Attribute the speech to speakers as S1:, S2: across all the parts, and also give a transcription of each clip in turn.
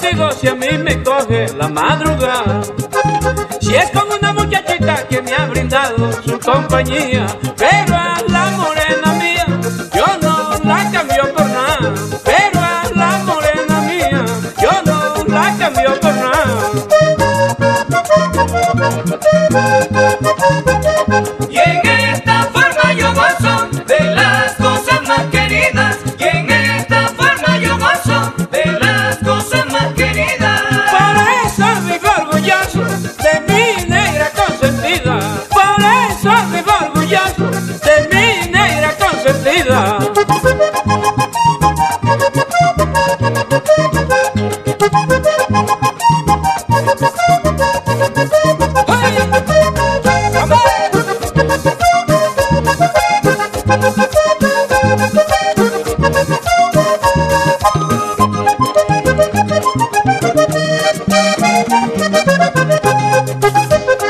S1: si a mí me coge la madrugada si es con una muchachita que me ha brindado su compañía, pero a la morena mía yo no la cambio por nada, pero a la morena mía yo no la cambio por nada.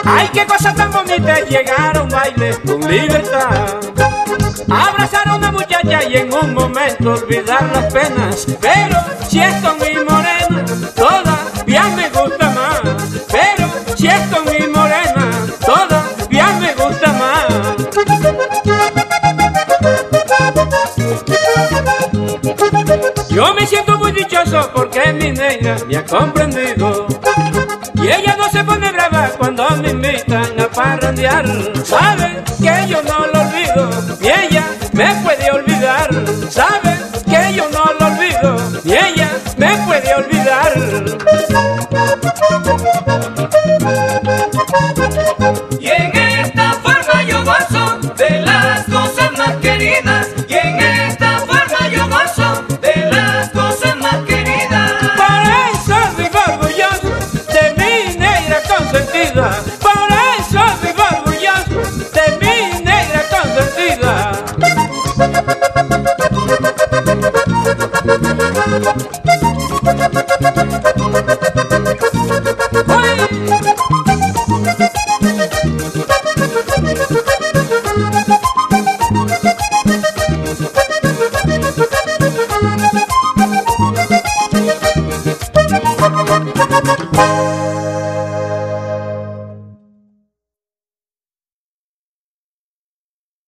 S1: Ay, qué cosa tan bonita llegar a un baile con libertad. Abrazar a una muchacha y en un momento olvidar las penas. Pero si es con mi morena, todavía me gusta más. Pero si es con mi morena, todavía me gusta más. Yo me siento muy dichoso porque mi negra me ha comprendido. Y ella no se pone brava cuando me invitan a parrandear. Sabe que yo no lo olvido, ni ella me puede olvidar. Sabe que yo no lo olvido, ni ella me puede olvidar.
S2: Y en esta forma yo gozo de las cosas más queridas.
S1: Música